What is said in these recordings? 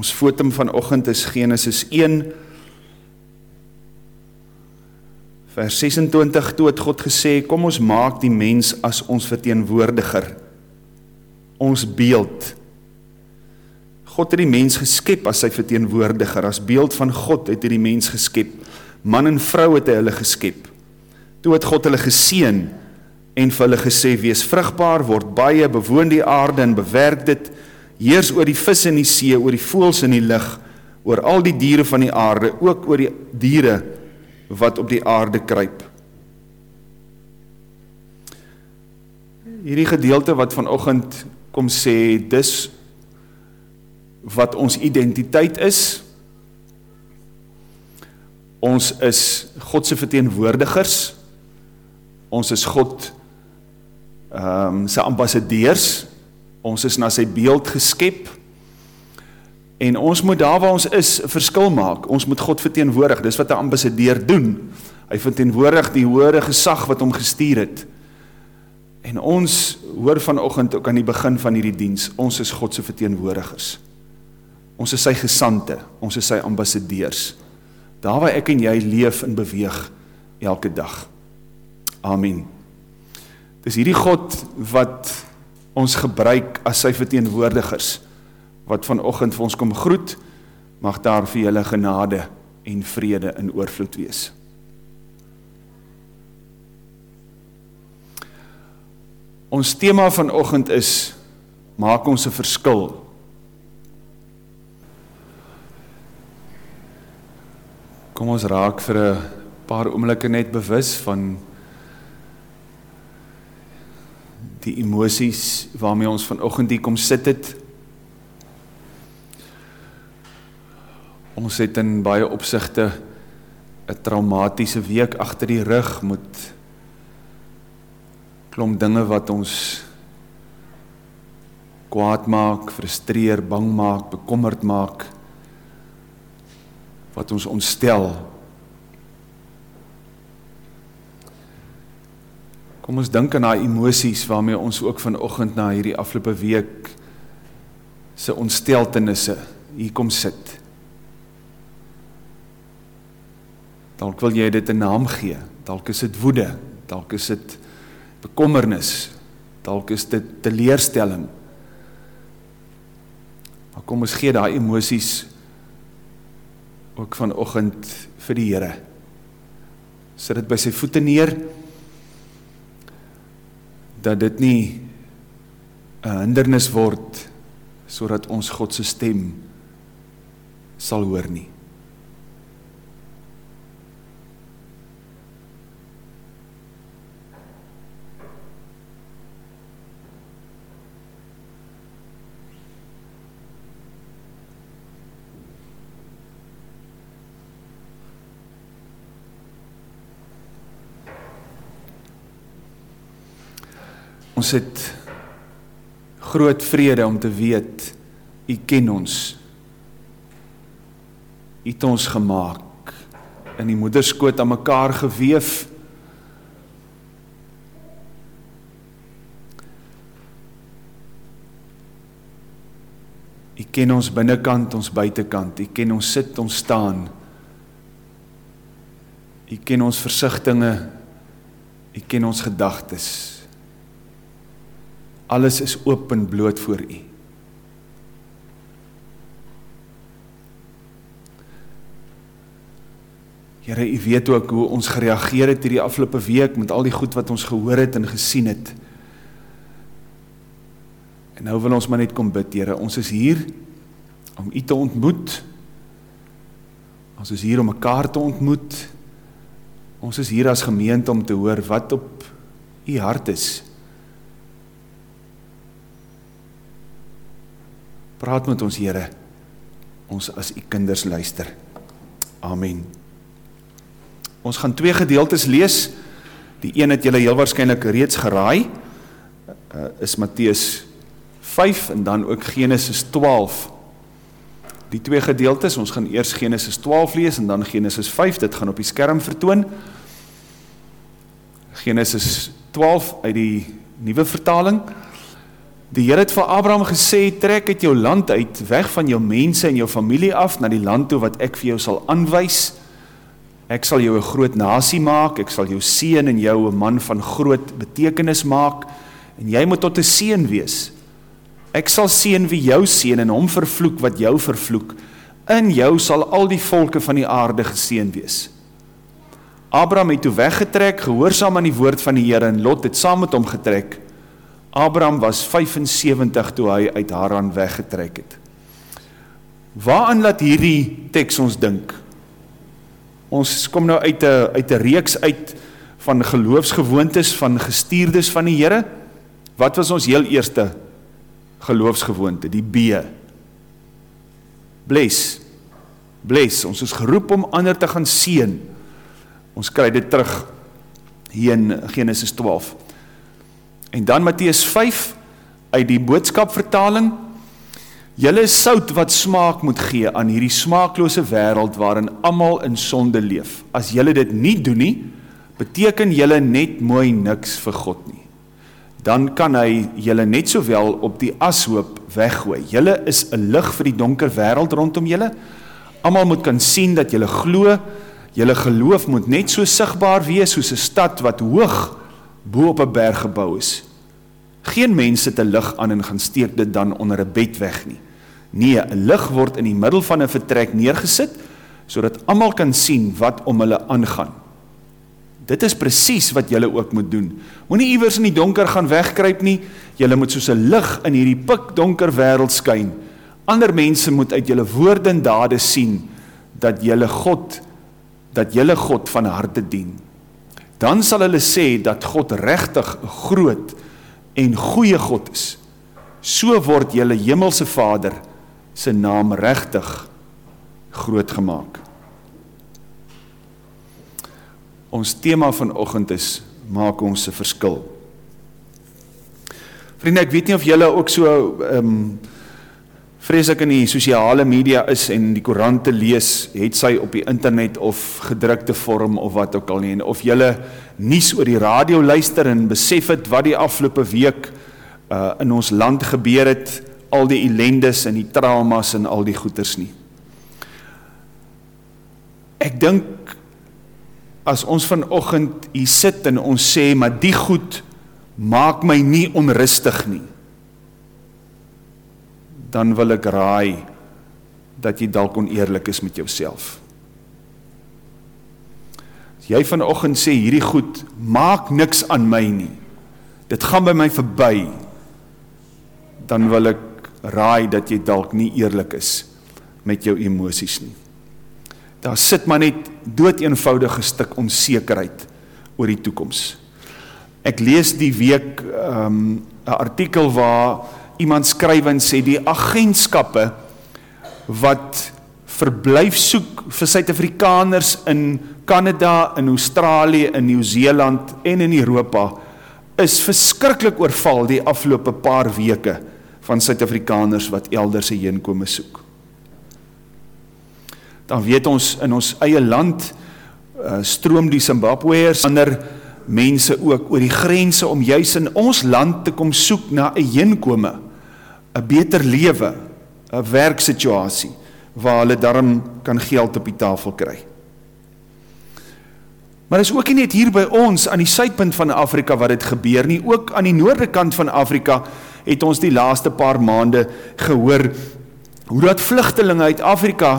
Ons fotum vanoggend is Genesis 1 vers 26 toe het God gesê kom ons maak die mens as ons verteenwoordiger. Ons beeld. God het die mens geskep as sy verteenwoordiger. As beeld van God het hy die mens geskep. Man en vrou het hy hulle geskep. Toe het God hulle geseën en vir hulle gesê wees vrugbaar word baie bewoon die aarde en bewerk dit heers oor die vis in die see, oor die voëls in die lug, oor al die diere van die aarde, ook oor die diere wat op die aarde kruip. Hierdie gedeelte wat vanoggend kom sê, dis wat ons identiteit is. Ons is God se verteenwoordigers. Ons is God ehm um, se ambassadeurs Ons is na sy beeld geskep. En ons moet daar waar ons is 'n verskil maak. Ons moet God verteenwoordig. Dis wat 'n ambassadeur doen. Hy verteenwoordig die hoëre gesag wat hom gestuur het. En ons hoor vanoggend ook aan die begin van hierdie diens, ons is God se verteenwoordigers. Ons is sy gesande, ons is sy ambassadeurs. Daar waar ek en jy leef en beweeg elke dag. Amen. Dis hierdie God wat ons gebruik as sy verteenwoordigers wat vanoggend vir ons kom groet mag daar vir julle genade en vrede in oorvloed wees. Ons tema vanoggend is maak ons 'n verskil. Kom ons raak vir 'n paar oomblikke net bewus van die emosies waarmee ons vanoggend hier kom sit het. Ons het in baie opsigte 'n traumatiese week agter die rug met klomp dinge wat ons kwaad maak, frustreer, bang maak, bekommerd maak wat ons ontstel Kom ons dink aan daai emosies waarmee ons ook vanoggend na hierdie afgelope week se ontsteltenisse hier kom sit. Dalk wil jy dit 'n naam gee. Dalk is dit woede, dalk is dit bekommernis, dalk is dit teleurstelling. Maar kom ons gee daai emosies ook vanoggend vir die Here. Sit dit by sy voete neer dat dit nie 'n hindernis word sodat ons God se stem sal hoor nie. Ons het groot vrede om te weet U ken ons. U het ons gemaak in die moederskoot aan mekaar gewewe. U ken ons binnekant, ons buitekant. U ken ons sit, ons staan. U ken ons versigtings. U ken ons gedagtes. Alles is oop en bloot voor U. Here, U weet ook hoe ons gereageer het hierdie afgelope week met al die goed wat ons gehoor het en gesien het. En nou wil ons maar net kom bid, Here. Ons is hier om U te ontmoet. Ons is hier om mekaar te ontmoet. Ons is hier as gemeente om te hoor wat op U hart is. Praat met ons Here. Ons as u kinders luister. Amen. Ons gaan twee gedeeltes lees. Die een het julle heel waarskynlik reeds geraai. Uh, is Matteus 5 en dan ook Genesis 12. Die twee gedeeltes, ons gaan eers Genesis 12 lees en dan Genesis 5. Dit gaan op die skerm vertoon. Genesis 12 uit die nuwe vertaling. Die Here het vir Abraham gesê trek uit jou land uit, weg van jou mense en jou familie af na die land toe wat ek vir jou sal aanwys. Ek sal jou 'n groot nasie maak, ek sal jou seën en jou 'n man van groot betekenis maak en jy moet tot 'n seën wees. Ek sal seën wie jou seën en hom vervloek wat jou vervloek. In jou sal al die volke van die aarde geseën wees. Abraham het toe weggetrek, gehoorsaam aan die woord van die Here en Lot het saam met hom getrek. Abraham was 75 toe hy uit Haran weggetrek het. Waaraan laat hierdie teks ons dink? Ons kom nou uit 'n uit 'n reeks uit van geloofsgewoontes van gestuurdes van die Here. Wat was ons heel eerste geloofsgewoonte? Die B. Bless. Bless. Ons is geroep om ander te gaan seën. Ons kry dit terug hier in Genesis 12. En dan Matteus 5 uit die boodskap vertaling. Julle is sout wat smaak moet gee aan hierdie smaaklose wêreld waarin almal in sonde leef. As julle dit nie doen nie, beteken julle net mooi niks vir God nie. Dan kan hy julle net sowel op die ashoop weggooi. Julle is 'n lig vir die donker wêreld rondom julle. Almal moet kan sien dat julle glo. Julle geloof moet net so sigbaar wees soos 'n stad wat hoog bo op 'n berg gebou is. Geen mense sit 'n lig aan en gaan steek dit dan onder 'n bed weg nie. Nee, 'n lig word in die middel van 'n vertrek neergesit sodat almal kan sien wat om hulle aangaan. Dit is presies wat julle ook moet doen. Moenie iewers in die donker gaan wegkruip nie. Julle moet soos 'n lig in hierdie pikdonker wêreld skyn. Ander mense moet uit julle woorde en dade sien dat julle God dat julle God van harte dien dan sal hulle sê dat God regtig 'n groot en goeie God is. So word julle hemelse Vader se naam regtig groot gemaak. Ons tema vanoggend is maak ons 'n verskil. Vriende, ek weet nie of julle ook so ehm um, vrees ek in die sosiale media is en die koerante lees, het sy op die internet of gedrukte vorm of wat ook al nie en of julle nuus oor die radio luister en besef het wat die afgelope week uh in ons land gebeur het, al die ellendes en die traumas en al die goeters nie. Ek dink as ons vanoggend hier sit en ons sê maar die goed maak my nie onrustig nie dan wil ek raai dat jy dalk oneerlik is met jouself. As jy vanoggend sê hierdie goed maak niks aan my nie. Dit gaan by my verby. Dan wil ek raai dat jy dalk nie eerlik is met jou emosies nie. Daar sit maar net dood eenvoudige stuk onsekerheid oor die toekoms. Ek lees die week 'n um, artikel waar iemand skryf en sê die agentskappe wat verblyf soek vir Suid-Afrikaners in Kanada, in Australië, in Nieu-Seeland en in Europa is verskriklik oorval die afgelope paar weke van Suid-Afrikaners wat elders heen kom soek. Dan weet ons in ons eie land uh, stroom die Zimbabweërs ander mense ook oor die grense om juis in ons land te kom soek na 'n heenkome 'n beter lewe, 'n werksituasie waar hulle darm kan geld op die tafel kry. Maar is ook nie net hier by ons aan die suidpunt van Afrika wat dit gebeur nie, ook aan die noorde kant van Afrika het ons die laaste paar maande gehoor hoe dat vlugtelinge uit Afrika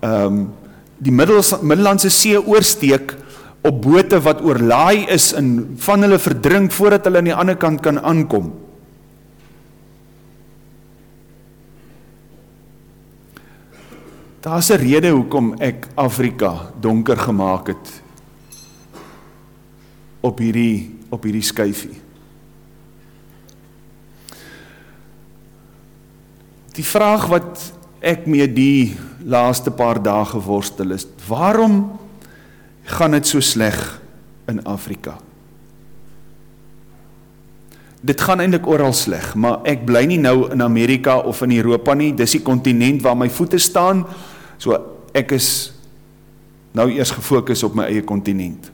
ehm um, die middels, Middellandse See oorsteek op bote wat oorlaai is en van hulle verdrink voordat hulle aan die ander kant kan aankom. Daar's 'n rede hoekom ek Afrika donker gemaak het op hierdie op hierdie skyfie. Die vraag wat ek mee die laaste paar dae geworstel is, waarom gaan dit so sleg in Afrika? Dit gaan eintlik oral sleg, maar ek bly nie nou in Amerika of in Europa nie, dis die kontinent waar my voete staan. So ek is nou eers gefokus op my eie kontinent.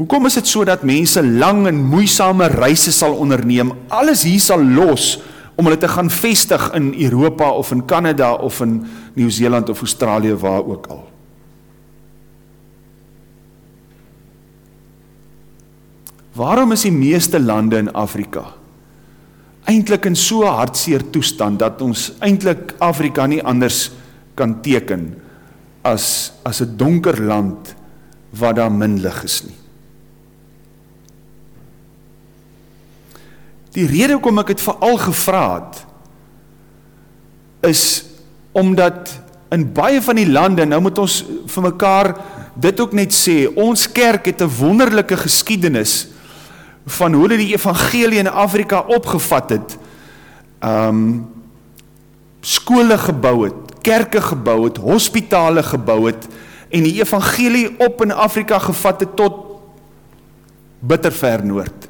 Hoekom is dit so dat mense lang en moeisame reise sal onderneem, alles hier sal los om hulle te gaan vestig in Europa of in Kanada of in Nieu-Seeland of Australië waar ook al? Waarom is die meeste lande in Afrika eintlik in so hartseer toestand dat ons eintlik Afrika nie anders kan teken as as 'n donker land waar daar min lig is nie. Die rede hoekom ek dit veral gevra het is omdat in baie van die lande nou moet ons vir mekaar dit ook net sê ons kerk het 'n wonderlike geskiedenis van hoe hulle die evangelie in Afrika opgevat het. Um skole gebou het, kerke gebou het, hospitale gebou het en die evangelie op in Afrika gevat het tot bitter ver noord.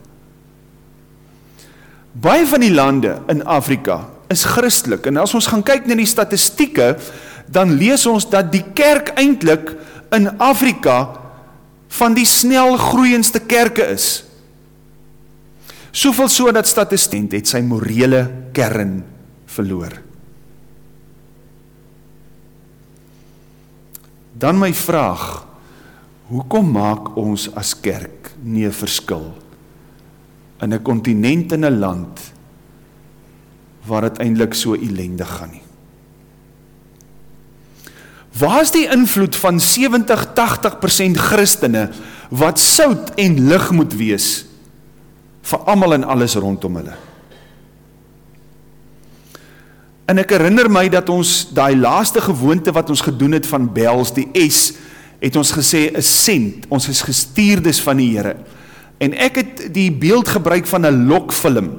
Baie van die lande in Afrika is Christelik en as ons gaan kyk na die statistieke, dan lees ons dat die kerk eintlik in Afrika van die snel groeiendste kerke is. Soveel so dat statistent het sy morele kern verloor. Dan my vraag, hoekom maak ons as kerk nie 'n verskil in 'n kontinent en 'n land waar dit eintlik so ellendig gaan nie? Waar is die invloed van 70-80% Christene wat sout en lig moet wees vir almal en alles rondom hulle? En ek herinner my dat ons daai laaste gewoonte wat ons gedoen het van bells die S het ons gesê 'n sent, ons is gestuurdes van die Here. En ek het die beeld gebruik van 'n lokfilm.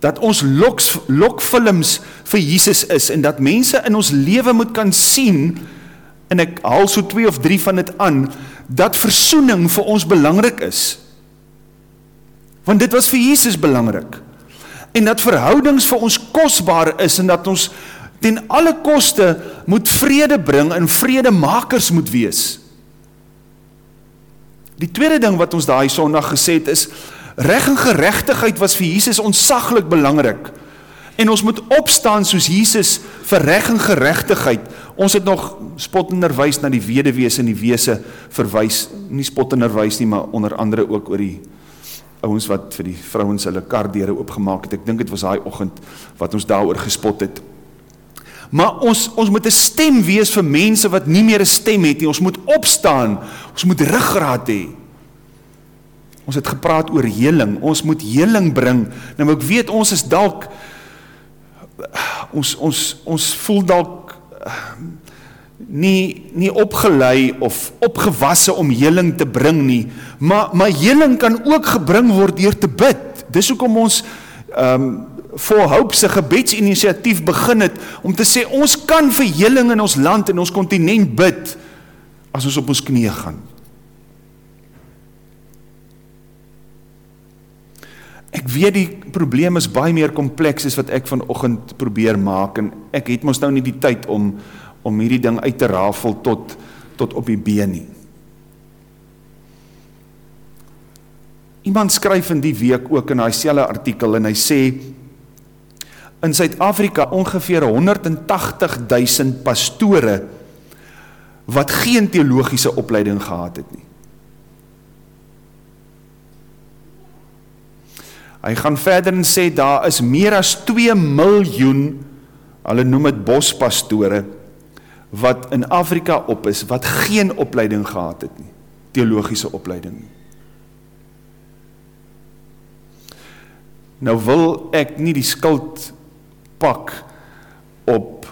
Dat ons loks lokfilms vir Jesus is en dat mense in ons lewe moet kan sien en ek haal so 2 of 3 van dit aan dat verzoening vir ons belangrik is. Want dit was vir Jesus belangrik. En dat verhoudings vir ons kosbaar is en dat ons ten alle koste moet vrede bring en vredemakers moet wees. Die tweede ding wat ons daai Sondag gesê het is reg en geregtigheid was vir Jesus ontsaglik belangrik. En ons moet opstaan soos Jesus vir reg en geregtigheid. Ons het nog spottenderwys na die weduwees en die wese verwys, nie spottenderwys nie, maar onder andere ook oor die ouens wat vir die vrouens hulle kardeure oopgemaak het. Ek dink dit was daai oggend wat ons daaroor gespot het. Maar ons ons moet 'n stem wees vir mense wat nie meer 'n stem het nie. Ons moet opstaan. Ons moet ruggraat hê. Ons het gepraat oor heling. Ons moet heling bring. Nou ek weet ons is dalk ons ons ons voel dalk nie nie opgelei of opgewasse om heling te bring nie. Maar maar heling kan ook gebring word deur te bid. Dis hoekom ons ehm um, vol hoop se gebedsinisiatief begin het om te sê ons kan vir heling in ons land en ons kontinent bid as ons op ons knieë gaan. Ek weet die probleem is baie meer kompleks as wat ek vanoggend probeer maak en ek het mos nou nie die tyd om om hierdie ding uit te rafel tot tot op die been nie. Iemand skryf in die week ook in daai selfe artikel en hy sê in Suid-Afrika ongeveer 180 000 pastore wat geen teologiese opleiding gehad het nie. Hy gaan verder en sê daar is meer as 2 miljoen hulle noem dit bospastore wat in Afrika op is wat geen opleiding gehad het nie, teologiese opleiding nie. Nou wil ek nie die skuld pak op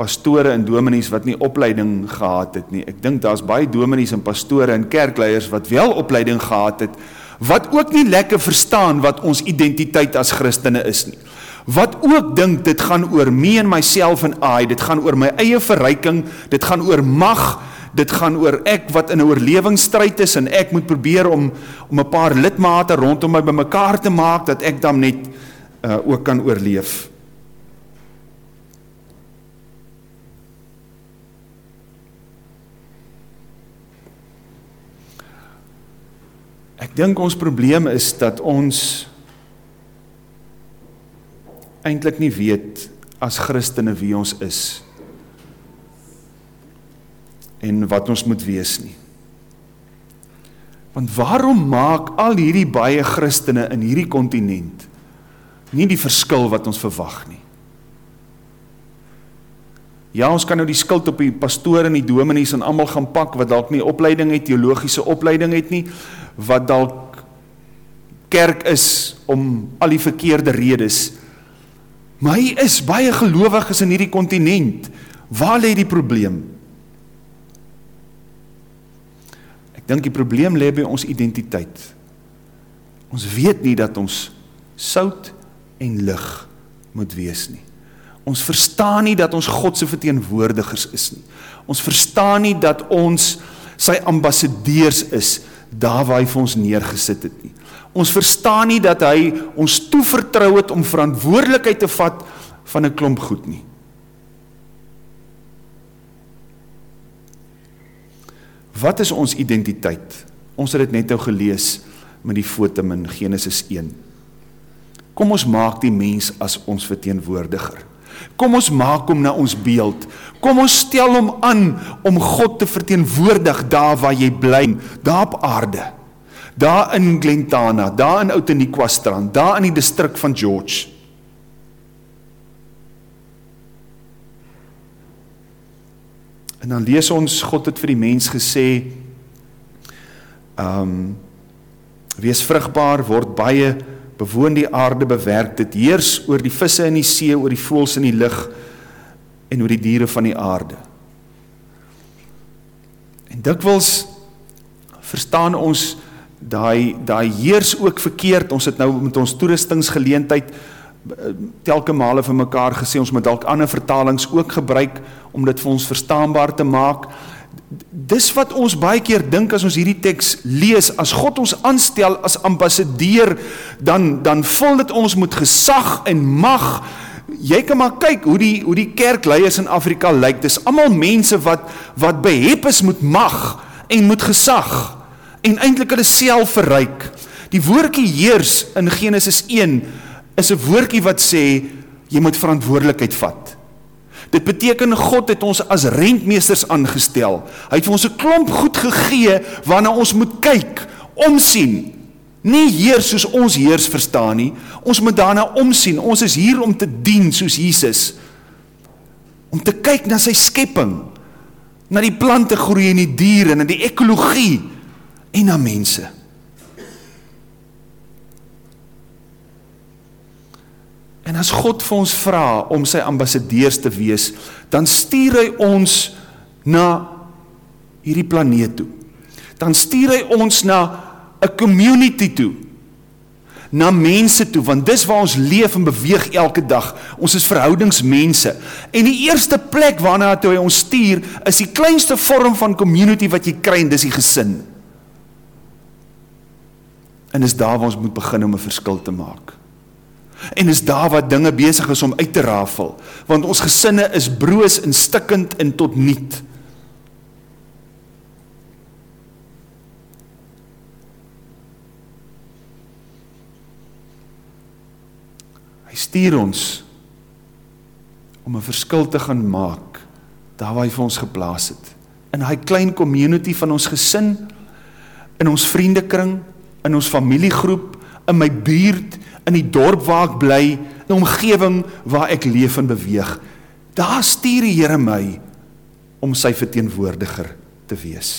pastore en dominees wat nie opleiding gehad het nie. Ek dink daar's baie dominees en pastore en kerkleiers wat wel opleiding gehad het wat ook nie lekker verstaan wat ons identiteit as Christene is nie. Wat ook dink dit gaan oor me en myself en I, dit gaan oor my eie verryking, dit gaan oor mag, dit gaan oor ek wat in 'n oorlewingsstryd is en ek moet probeer om om 'n paar lidmate rondom my bymekaar te maak dat ek dan net uh, ook kan oorleef. Ek dink ons probleem is dat ons eintlik nie weet as Christene wie ons is en wat ons moet wees nie. Want waarom maak al hierdie baie Christene in hierdie kontinent nie die verskil wat ons verwag nie? Ja, ons kan nou die skuld op die pastoor en die dominees en almal gaan pak wat dalk nie opleiding het, teologiese opleiding het nie, wat dalk kerk is om al die verkeerde redes. Maar hy is baie gelowiges in hierdie kontinent. Waar lê die probleem? Ek dink die probleem lê by ons identiteit. Ons weet nie dat ons sout en lig moet wees nie. Ons verstaan nie dat ons God se verteenwoordigers is nie. Ons verstaan nie dat ons sy ambassadeurs is daar waar hy vir ons neergesit het nie. Ons verstaan nie dat hy ons toevertrou het om verantwoordelikheid te vat van 'n klomp goed nie. Wat is ons identiteit? Ons het dit net nou gelees met die foto in Genesis 1. Kom ons maak die mens as ons verteenwoordiger. Kom ons maak hom na ons beeld. Kom ons stel hom aan om God te verteenwoordig daar waar jy bly, daar op aarde. Daar in Glentana, daar in Outeniqua strand, daar in die distrik van George. En dan lees ons God het vir die mens gesê ehm um, wees vrugbaar, word baie bewoon die aarde, bewerk dit, heers oor die visse in die see, oor die voëls in die lug en oor die diere van die aarde. En dikwels verstaan ons daai daai heers ook verkeerd. Ons het nou met ons toerustingsgeleentheid eh, telke male vir mekaar gesê ons moet dalk ander vertalings ook gebruik om dit vir ons verstaanbaar te maak. Dis wat ons baie keer dink as ons hierdie teks lees. As God ons aanstel as ambassadeur dan dan vul dit ons met gesag en mag. Jy kan maar kyk hoe die hoe die kerkleiers in Afrika lyk. Dis almal mense wat wat behep is met mag en met gesag en eintlik hulle self verryk die woordjie heers in Genesis 1 is 'n woordjie wat sê jy moet verantwoordelikheid vat Dit beteken God het ons as rentmeesters aangestel. Hy het vir ons 'n klomp goed gegee waarna ons moet kyk, omsien. Nie heer soos ons heers verstaan nie. Ons moet daarna omsien. Ons is hier om te dien soos Jesus. Om te kyk na sy skepping, na die plante groei en die diere en die ekologie en na mense. En as God vir ons vra om sy ambassadeurs te wees, dan stuur hy ons na hierdie planeet toe. Dan stuur hy ons na 'n community toe. Na mense toe, want dis waar ons leef en beweeg elke dag. Ons is verhoudingsmense. En die eerste plek waarna hy ons stuur, is die kleinste vorm van community wat jy kry, en dis die gesin. En is daar waar ons moet begin om 'n verskil te maak. En is daar wat dinge besig is om uit te rafel want ons gesinne is broos en stikkend en tot niet. Hy stuur ons om 'n verskil te gaan maak daar waar hy vir ons geplaas het. In hy klein community van ons gesin in ons vriendekring in ons familiegroep in my buurt in die dorp waar ek bly, in die omgewing waar ek leef en beweeg. Daar stuur die Here my om sy verteenwoordiger te wees.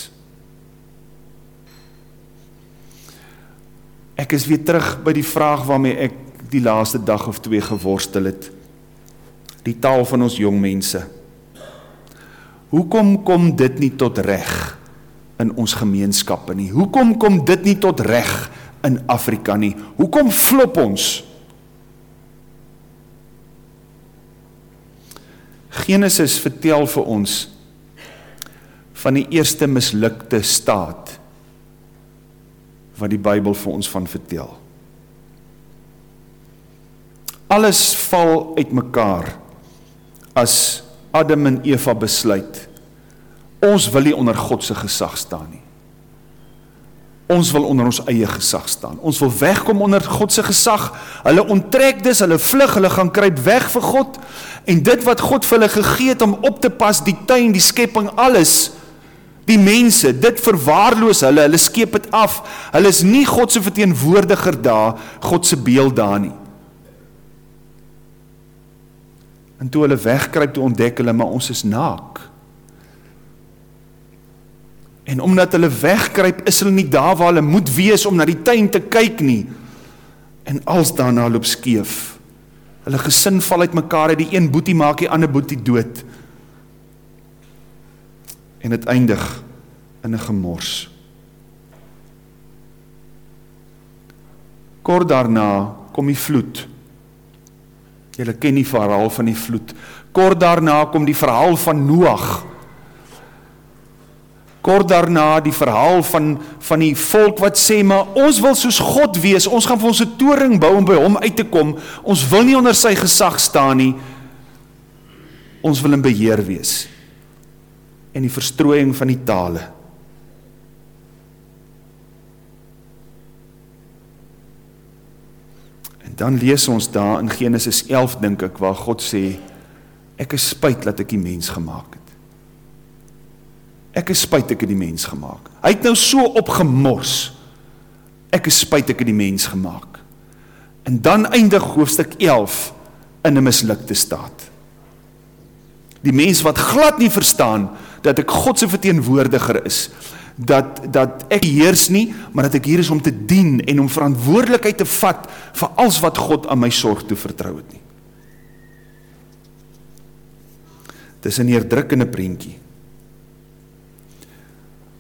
Ek is weer terug by die vraag waarmee ek die laaste dag of twee geworstel het. Die taal van ons jong mense. Hoekom kom dit nie tot reg in ons gemeenskappe nie? Hoekom kom dit nie tot reg in Afrika nie. Hoekom flop ons? Genesis vertel vir ons van die eerste mislukte staat wat die Bybel vir ons van vertel. Alles val uitmekaar as Adam en Eva besluit ons wil nie onder God se gesag staan nie. Ons wil onder ons eie gesag staan. Ons wil wegkom onder God se gesag. Hulle onttrek dus, hulle vlug, hulle gaan kruip weg vir God en dit wat God vir hulle gegee het om op te pas, die tuin, die skepping, alles die mense, dit verwaarloos hulle, hulle skep dit af. Hulle is nie God se verteenwoordiger daar, God se beeld daar nie. En toe hulle wegkruip, toe ontdek hulle maar ons is naak. En omdat hulle wegkruip, is hulle nie daar waar hulle moet wees om na die tuin te kyk nie. En als daarna loop skeef. Hulle gesin val uitmekaar, die een boetie maak die ander boetie dood. En dit eindig in 'n gemors. Kort daarna kom die vloed. Julle ken die verhaal van die vloed. Kort daarna kom die verhaal van Noag kort daarna die verhaal van van die volk wat sê maar ons wil soos God wees. Ons gaan vir ons 'n toring bou om by hom uit te kom. Ons wil nie onder sy gesag staan nie. Ons wil in beheer wees. En die verstrooiing van die tale. En dan lees ons daar in Genesis 11 dink ek waar God sê ek is spyt dat ek die mens gemaak het. Ek is spyt ek het die mens gemaak. Hy het nou so opgemors. Ek is spyt ek het die mens gemaak. En dan eindig hoofstuk 11 in 'n mislukte staat. Die mens wat glad nie verstaan dat ek God se verteenwoordiger is, dat dat ek heers nie, maar dat ek hier is om te dien en om verantwoordelikheid te vat vir alles wat God aan my sorg toe vertrou het nie. Dis 'n neerdrukkende prentjie.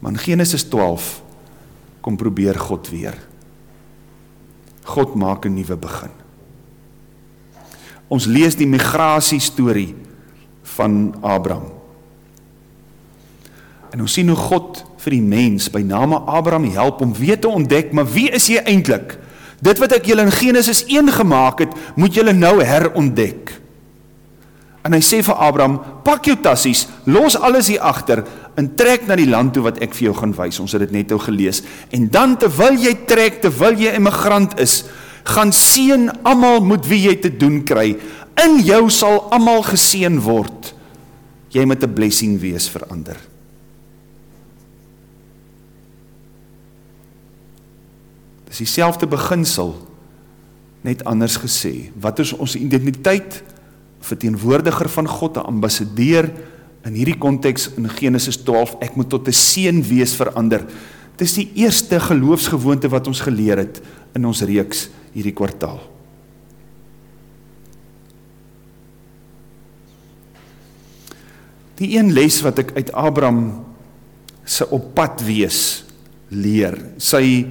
Maar in Genesis 12 kom probeer God weer. God maak 'n nuwe begin. Ons lees die migrasie storie van Abraham. En ons sien hoe God vir die mens by name Abraham help om weer te ontdek, maar wie is jy eintlik? Dit wat ek julle in Genesis 1 gemaak het, moet julle nou herontdek. En hy sê vir Abraham, pak jou tassies, los alles hier agter en trek na die land toe wat ek vir jou gaan wys. Ons het dit net nou gelees. En dan terwyl jy trek, terwyl jy immigrant is, gaan seën almal met wie jy te doen kry. In jou sal almal geseën word. Jy moet 'n blessing wees vir ander. Dis dieselfde beginsel net anders gesê. Wat is ons identiteit? Verteenwoordiger van God, 'n ambassadeur in hierdie konteks in Genesis 12, ek moet tot 'n seën wees vir ander. Dis die eerste geloofsgewoonte wat ons geleer het in ons reeks hierdie kwartaal. Die een les wat ek uit Abraham se op pad wees leer, sy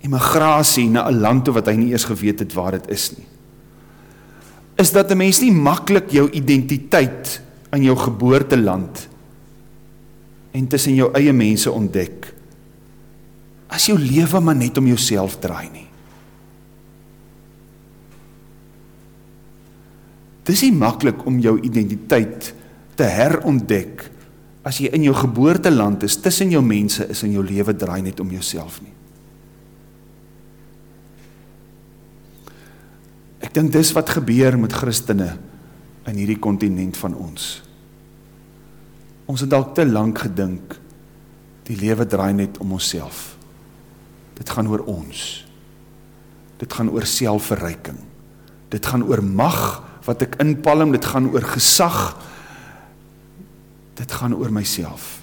immigrasie na 'n land toe wat hy nie eers geweet het waar dit is nie is dat 'n mens nie maklik jou identiteit in jou geboorteland en tussen jou eie mense ontdek as jou lewe maar net om jouself draai nie. Dis nie maklik om jou identiteit te herontdek as jy in jou geboorteland is, tussen jou mense is en jou lewe draai net om jouself nie. Ek dink dis wat gebeur met Christene in hierdie kontinent van ons. Ons het dalk te lank gedink die lewe draai net om onsself. Dit gaan oor ons. Dit gaan oor selfverryking. Dit gaan oor mag wat ek inpalm, dit gaan oor gesag. Dit gaan oor myself.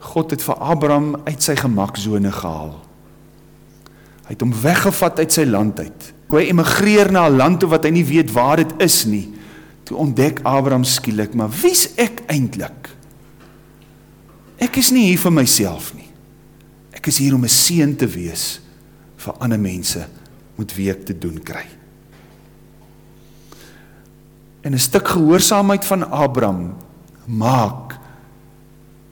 God het vir Abraham uit sy gemaksone gehaal. Hy het hom weggevat uit sy land uit. Hy emigreer na 'n land toe wat hy nie weet waar dit is nie. Toe ontdek Abraham skielik, maar wie's ek eintlik? Ek is nie hier vir myself nie. Ek is hier om 'n seën te wees vir ander mense met wie ek te doen kry. En 'n stuk gehoorsaamheid van Abraham maak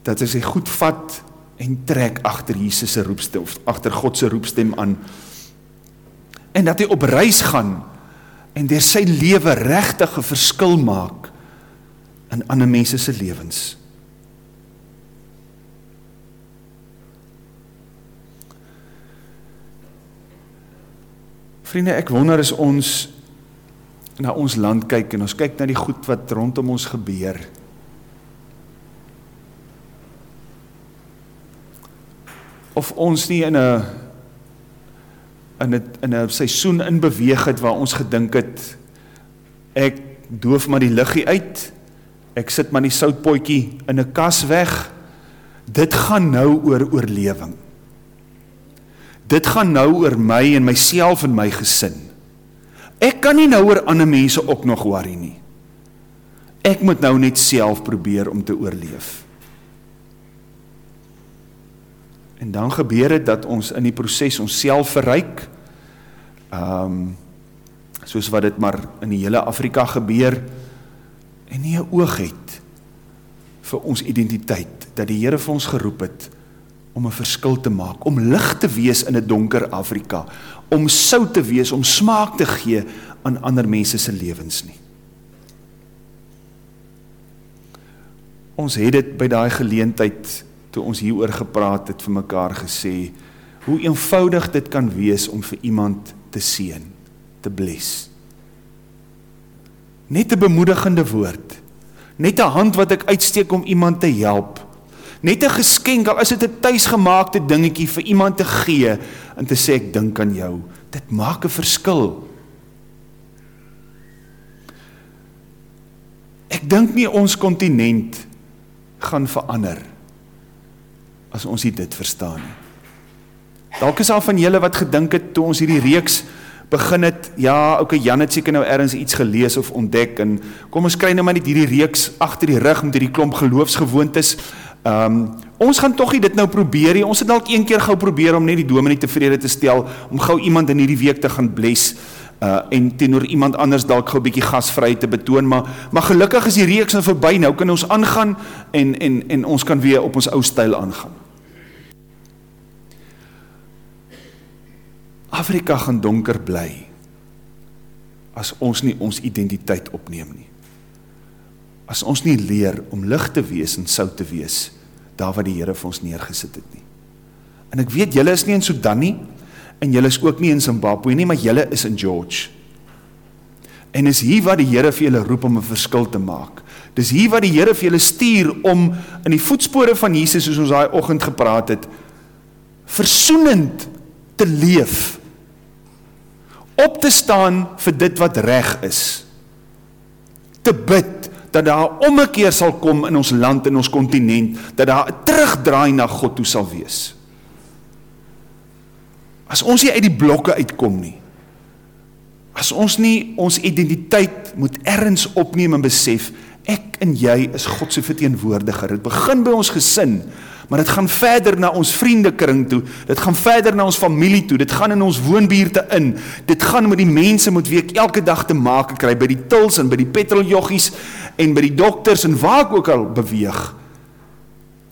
dat hy sy goed vat en trek agter Jesus se roepstem agter God se roepstem aan. En dat hy op reis gaan en deur sy lewe regtig 'n verskil maak in ander mense se lewens. Vriende, ek wonder as ons na ons land kyk en ons kyk na die goed wat rondom ons gebeur. Of ons nie in 'n in 'n in 'n seisoen in beweeg het waar ons gedink het ek doof maar die liggie uit. Ek sit maar die soutpotjie in 'n kas weg. Dit gaan nou oor oorlewing. Dit gaan nou oor my en myself en my gesin. Ek kan nie nou oor ander mense ook nog worry nie. Ek moet nou net self probeer om te oorleef. En dan gebeur dit dat ons in die proses onsself verryk. Ehm um, soos wat dit maar in die hele Afrika gebeur en nie 'n oog het vir ons identiteit dat die Here vir ons geroep het om 'n verskil te maak, om lig te wees in 'n donker Afrika, om sout te wees, om smaak te gee aan ander mense se lewens nie. Ons het dit by daai geleentheid toe ons hieroor gepraat het vir mekaar gesê hoe eenvoudig dit kan wees om vir iemand te seën, te bless. Net 'n bemoedigende woord, net 'n hand wat ek uitsteek om iemand te help net 'n geskenk al is dit 'n tuisgemaakte dingetjie vir iemand te gee en te sê ek dink aan jou. Dit maak 'n verskil. Ek dink nie ons kontinent gaan verander as ons dit verstaan nie. Dalk is al van julle wat gedink het toe ons hierdie reeks begin het, ja, okay, Jan het seker nou ergens iets gelees of ontdek en kom ons kry nou maar net hierdie reeks agter die rug met hierdie klomp geloofsgewoontes. Ehm um, ons gaan tog nie dit nou probeer nie. Ons het dalk een keer gou probeer om net die dominee tevrede te stel om gou iemand in hierdie week te gaan bless uh en teenoor iemand anders dalk gou 'n bietjie gasvryheid te betoon, maar maar gelukkig is die reeks nou verby. Nou kan ons aangaan en en en ons kan weer op ons ou styl aangaan. Afrika gaan donker bly as ons nie ons identiteit opneem nie as ons nie leer om lig te wees en sout te wees daar waar die Here vir ons neergesit het nie. En ek weet julle is nie in Sudan nie en julle is ook nie in Zimbabwe nie, maar julle is in George. En is hier wat die Here vir julle roep om 'n verskil te maak. Dis hier wat die Here vir julle stuur om in die voetspore van Jesus soos ons daai oggend gepraat het versoenend te leef. Op te staan vir dit wat reg is. Te bid dat daar 'n ommekeer sal kom in ons land en ons kontinent, dat daar 'n terugdraai na God toe sal wees. As ons nie uit die blokke uitkom nie. As ons nie ons identiteit moet erns opneem en besef ek en jy is God se verteenwoordiger. Dit begin by ons gesin, maar dit gaan verder na ons vriendekring toe. Dit gaan verder na ons familie toe. Dit gaan in ons woonbuurte in. Dit gaan met die mense met wie ek elke dag te maak kry by die tils en by die petroljoggies en by die dokters en waar ek ook al beweeg.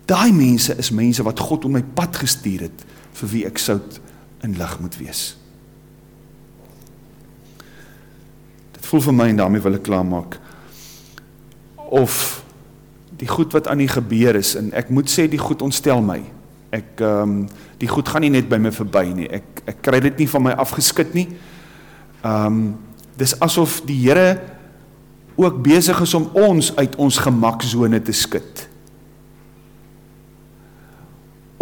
Daai mense is mense wat God op my pad gestuur het vir wie ek sout en lig moet wees. Dit voel vir my en daarmee wil ek klaarmaak of die goed wat aan die gebeur is en ek moet sê die goed ontstel my. Ek ehm um, die goed gaan nie net by my verby nie. Ek ek kry dit nie van my afgeskit nie. Ehm um, dis asof die Here ook besig is om ons uit ons gemaksone te skud.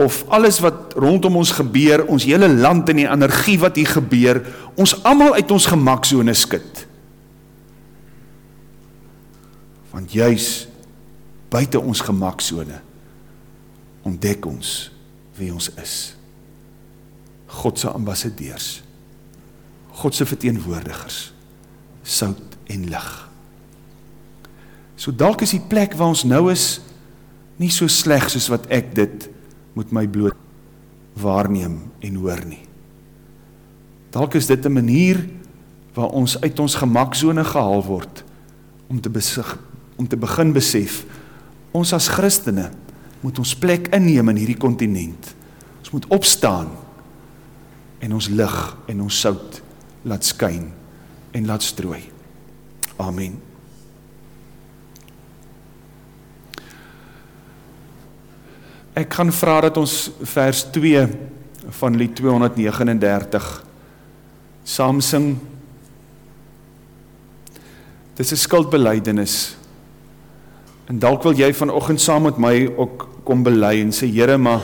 Of alles wat rondom ons gebeur, ons hele land en die energie wat hier gebeur, ons almal uit ons gemaksone skud. Want juis buite ons gemaksone ontdek ons wie ons is. God se ambassadeurs. God se verteenwoordigers. Sout en lig. So dalk is die plek waar ons nou is nie so sleg soos wat ek dit met my bloot waarneem en hoor nie. Dalk is dit 'n manier waar ons uit ons gemaksone gehaal word om te besig om te begin besef ons as Christene moet ons plek inneem in hierdie kontinent. Ons moet opstaan en ons lig en ons sout laat skyn en laat strooi. Amen. Ek gaan vra dat ons vers 2 van lied 239 saam sing. Dis 'n skuldbelydenis. En dalk wil jy vanoggend saam met my ook kom bely en sê Here, maar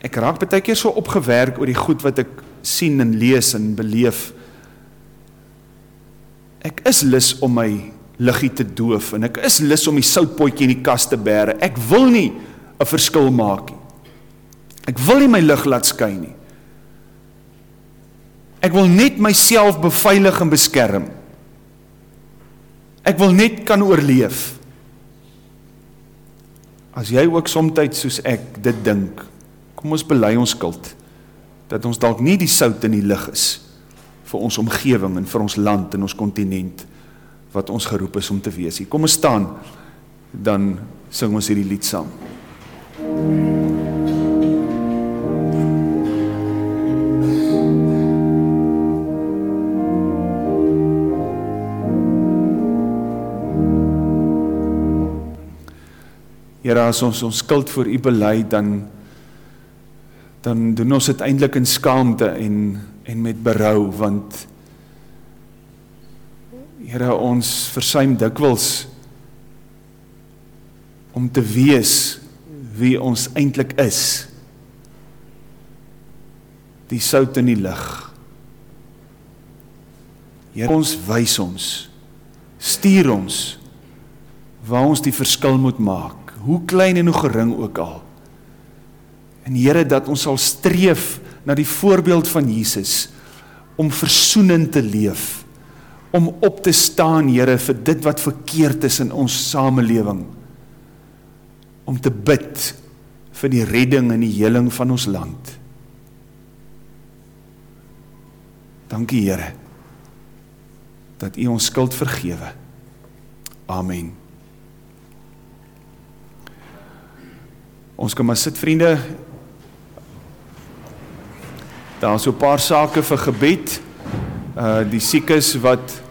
ek raak baie keer so opgewerk oor die goed wat ek sien en lees en beleef. Ek is lus om my liggie te doof en ek is lus om die soutpotjie in die kas te bære. Ek wil nie 'n verskil maak nie. Ek wil nie my lig laat skyn nie. Ek wil net myself beveilig en beskerm. Ek wil net kan oorleef. As jy ook soms soos ek dit dink, kom ons bely ons skuld dat ons dalk nie die sout in die lig is vir ons omgewing en vir ons land en ons kontinent nie wat ons geroep is om te wees. Kom ons staan, dan sing ons hierdie lied saam. Here as ons ons skuld voor U bely dan dan doen ons dit eintlik in skaamte en en met berou want Here ons versuim dikwels om te wees wie ons eintlik is. Die sout in die lig. Here ons wys ons. Stuur ons waar ons die verskil moet maak, hoe klein en hoe gering ook al. En Here dat ons sal streef na die voorbeeld van Jesus om versoenend te leef om op te staan, Here, vir dit wat verkeerd is in ons samelewing. Om te bid vir die redding en die heling van ons land. Dankie, Here, dat U ons skuld vergewe. Amen. Ons kom maar sit, vriende. Daar is so paar sake vir gebed. Uh die siekes wat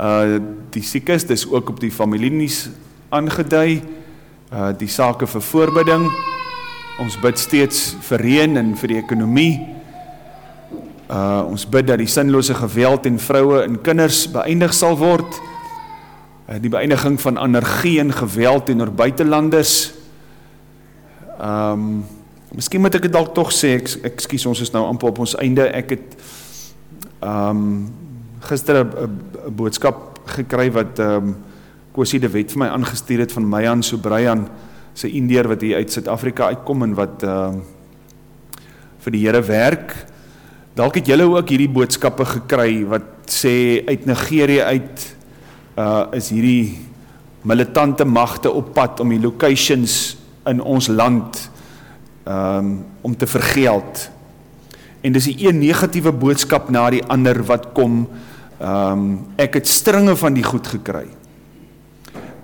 uh die siekes dis ook op die familienies aangedui. Uh die sake vir voorbidding. Ons bid steeds vir reën en vir die ekonomie. Uh ons bid dat die sinlose geweld en vroue en kinders beëindig sal word. Uh die beëindiging van energie en geweld teenoor buitelanders. Um miskien moet ek dit dalk tog sê. Ek ekskuus ons is nou amper op ons einde. Ek het um gister 'n boodskap gekry wat ehm um, Kosie de Wet vir my aangestuur het van Mayan Sobrayan se Indeer wat hier uit Suid-Afrika uitkom en wat ehm um, vir die Here werk. Dalk het julle ook hierdie boodskappe gekry wat sê uit Nigerië uit uh is hierdie militante magte op pad om die locations in ons land ehm um, om te vergeld. En dis 'n een negatiewe boodskap na die ander wat kom Um, ek het stringe van die goed gekry.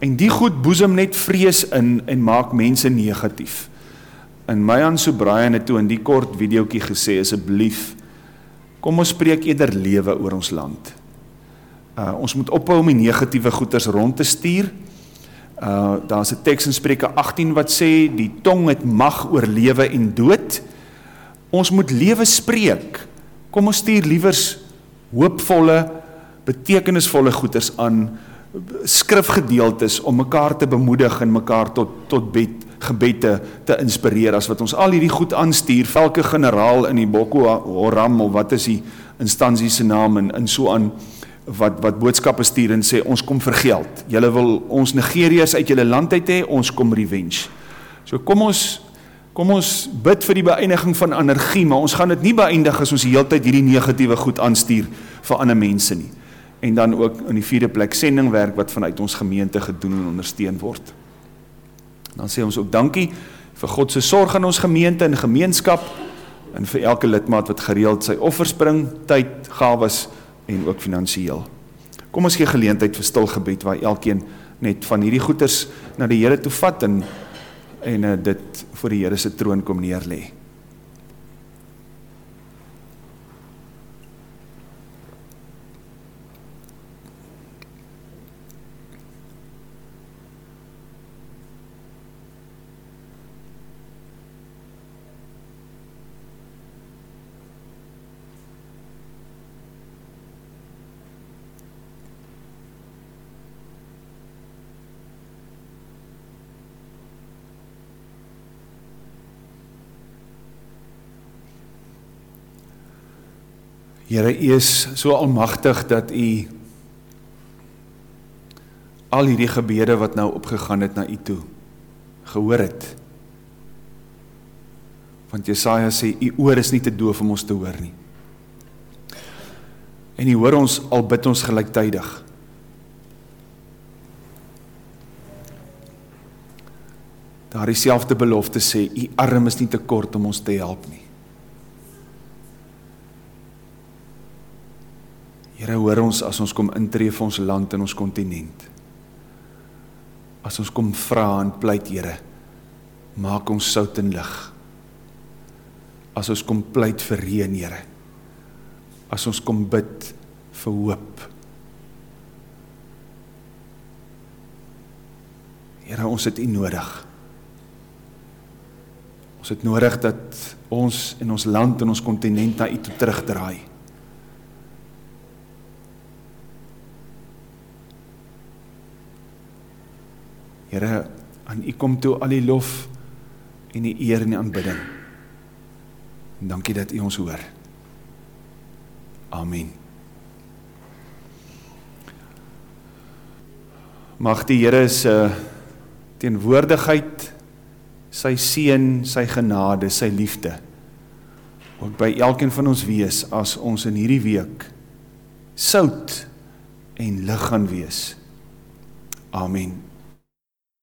En die goed boesem net vrees in en maak mense negatief. In my aan so Brian het toe in die kort videoetjie gesê asseblief kom ons spreek eerder lewe oor ons land. Uh ons moet ophou om die negatiewe goeters rond te stuur. Uh daar's 'n teks in Spreuke 18 wat sê die tong het mag oor lewe en dood. Ons moet lewe spreek. Kom ons stuur liewers hoopvolle betekenisvolle goeders aan skrifgedeeltes om mekaar te bemoedig en mekaar tot tot bed gebed te, te inspireer as wat ons al hierdie goed aanstuur elke generaal in die Boko Haram of wat is die instansie se naam en in so aan wat wat boodskappe stuur en sê ons kom vir geld. Julle wil ons Nigeriërs uit julle land uit hê, ons kom revenge. So kom ons kom ons bid vir die beëindiging van energie, maar ons gaan dit nie beëindig as ons die hele tyd hierdie negatiewe goed aanstuur vir ander mense nie en dan ook in die vierde plek sendingwerk wat vanuit ons gemeente gedoen en ondersteun word. Dan sê ons ook dankie vir God se sorg in ons gemeente en gemeenskap en vir elke lidmaat wat gereeld sy offers bring, tyd, gawes en ook finansiëel. Kom ons gee geleentheid vir stil gebed waar elkeen net van hierdie goeders na die Here toe vat en en uh, dit voor die Here se troon kom neerlê. Here, U is so almagtig dat U al hierdie gebede wat nou opgegaan het na U toe gehoor het. Want Jesaja sê U oor is nie te doof om ons te hoor nie. En U hoor ons al bid ons gelyktydig. Daar dieselfde belofte sê U arm is nie te kort om ons te help nie. Here hoor ons as ons kom intree vir ons land en ons kontinent. As ons kom vra en pleit Here, maak ons sout en lig. As ons kom pleit vir reën, Here. As ons kom bid vir hoop. Here, ons het U nodig. Ons het nodig dat ons in ons land en ons kontinent na U toe terugdraai. Here, aan U kom toe al die lof en die eer en die aanbidding. En dankie dat U ons hoor. Amen. Mag die Here se teenwoordigheid, sy seën, sy genade, sy liefde ook by elkeen van ons wees as ons in hierdie week sout en lig gaan wees. Amen.